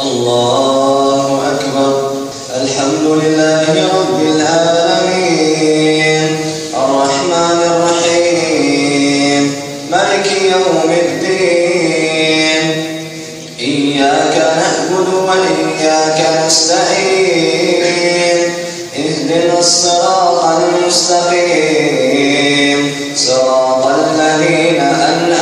الله أكبر. الحمد لله رب العالمين. الرحمن الرحيم. ملك يوم الدين. إياك وإياك نستعين. اهدنا الصراط المستقيم. صراط الذين أنعمت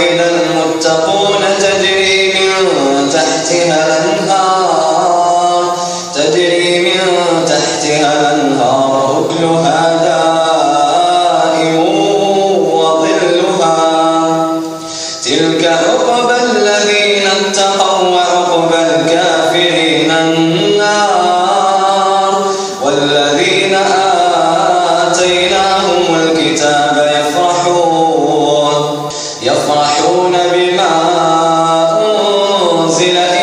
وعد المتقون تجري من تحتها الأنهار. أكلها دائم وظلها. تلك عقبى يفرحون بما أنزل إليهم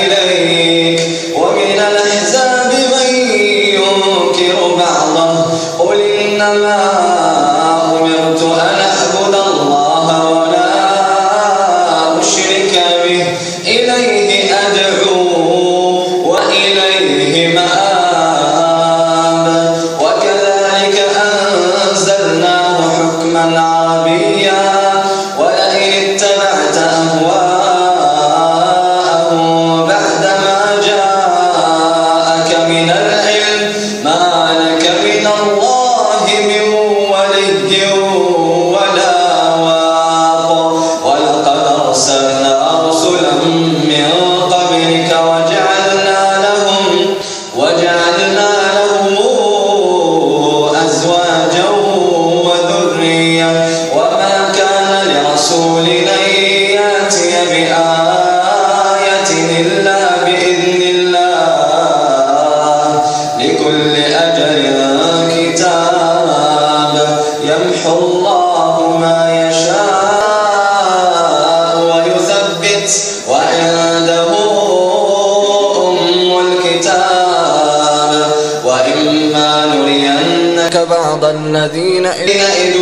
إذ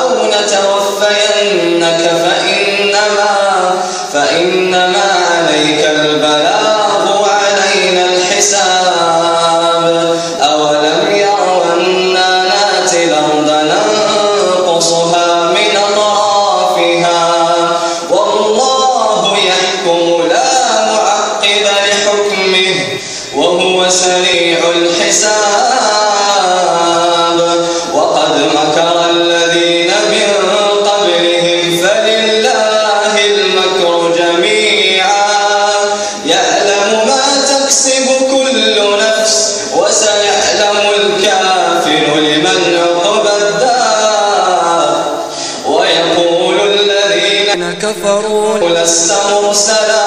أو نتوفينك فإن كفروا. لسترسلا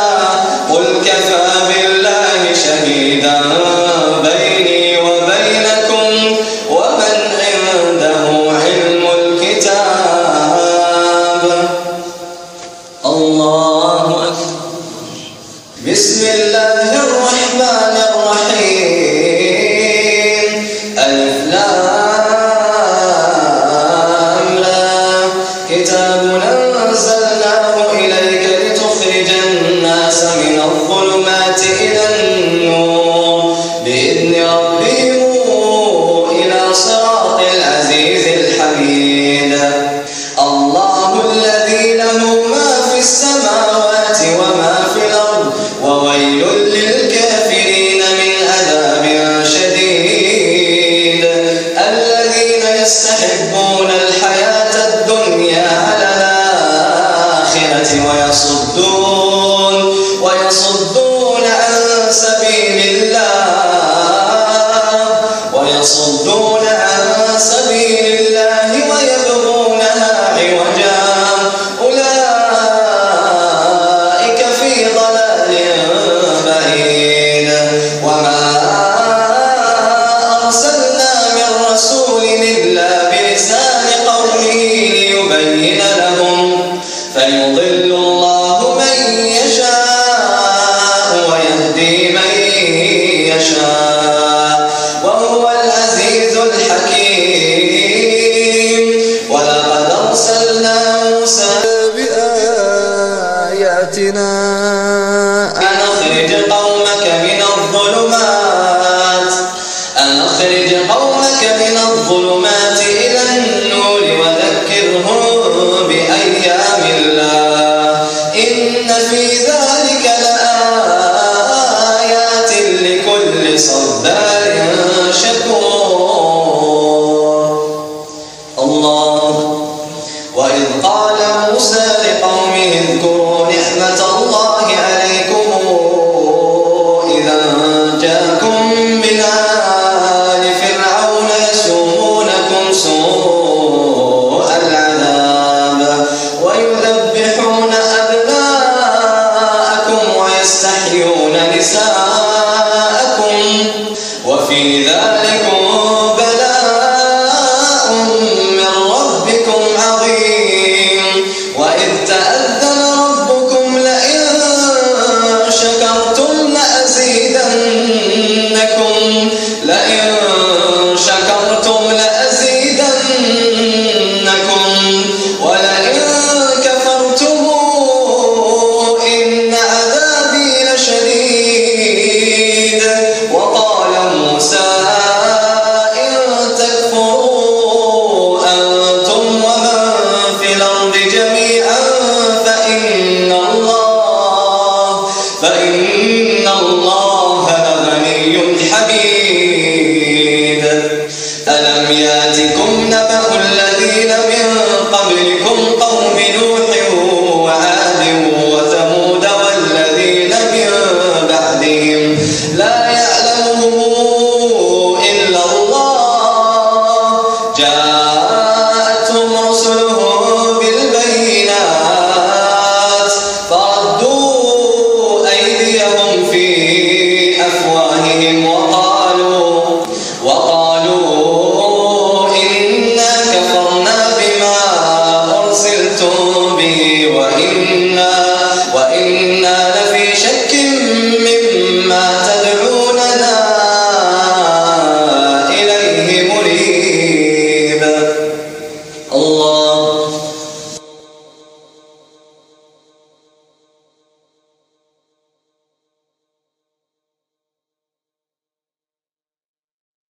يحبون الحياة ألم يأتكم نبأ الذين من قبلكم قوم نوح